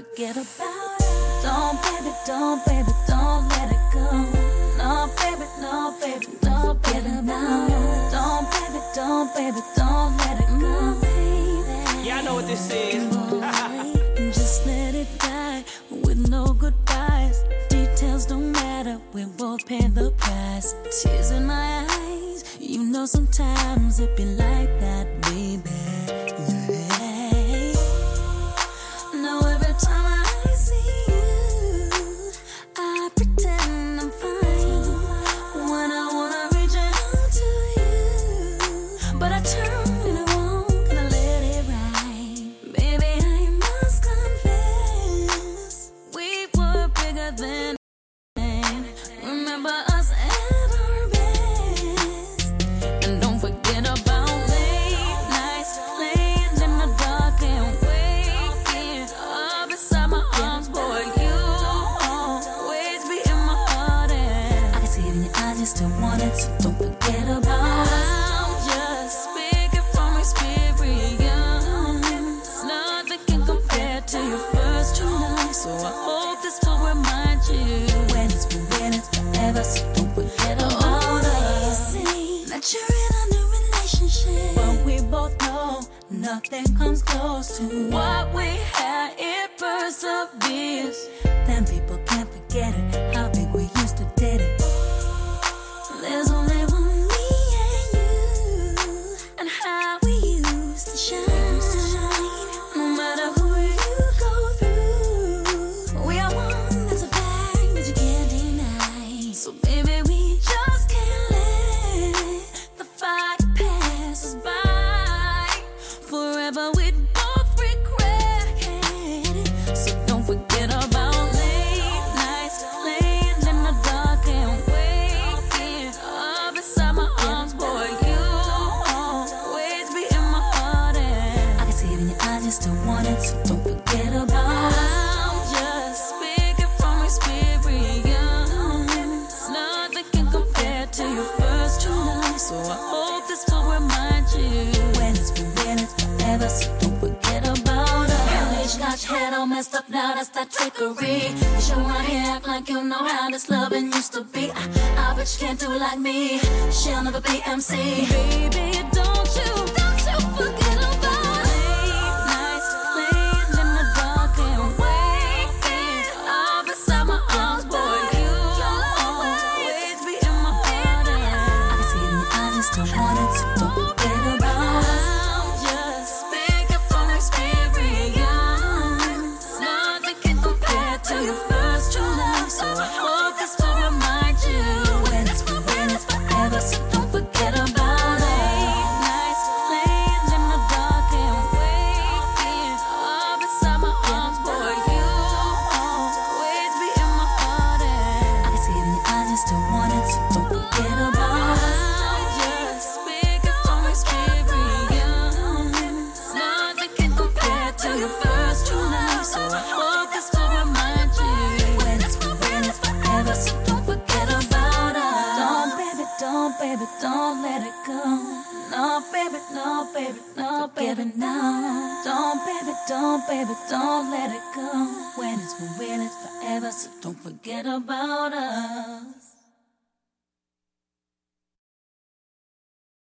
forget about it. Don't, baby, don't, baby, don't let it go. No, baby, no, baby, don't forget about it. Don't, baby, don't, baby, don't let it go. Baby. Yeah, I know what this is. Just let it die with no goodbyes. Details don't matter, we both pay the price. Tears in my eyes, you know sometimes it be like that, baby. You still want it, so don't forget about it. I'm just speaking from experience. Nothing can compare to your first true love, so I hope this will remind you when it's for when it's forever, so don't forget about us. That you're in a new relationship, but we both know nothing comes close to what we had. It perseveres. Then people can't forget it. Up now, that's that trickery. You show around here, act like you know how this loving used to be. I, I bet you can't do it like me. She'll never be MC. Baby, don't, let it go. No, baby, no, baby, no, baby, no. Don't, baby, don't, baby, don't let it go. When it's for when it's forever, so don't forget about us.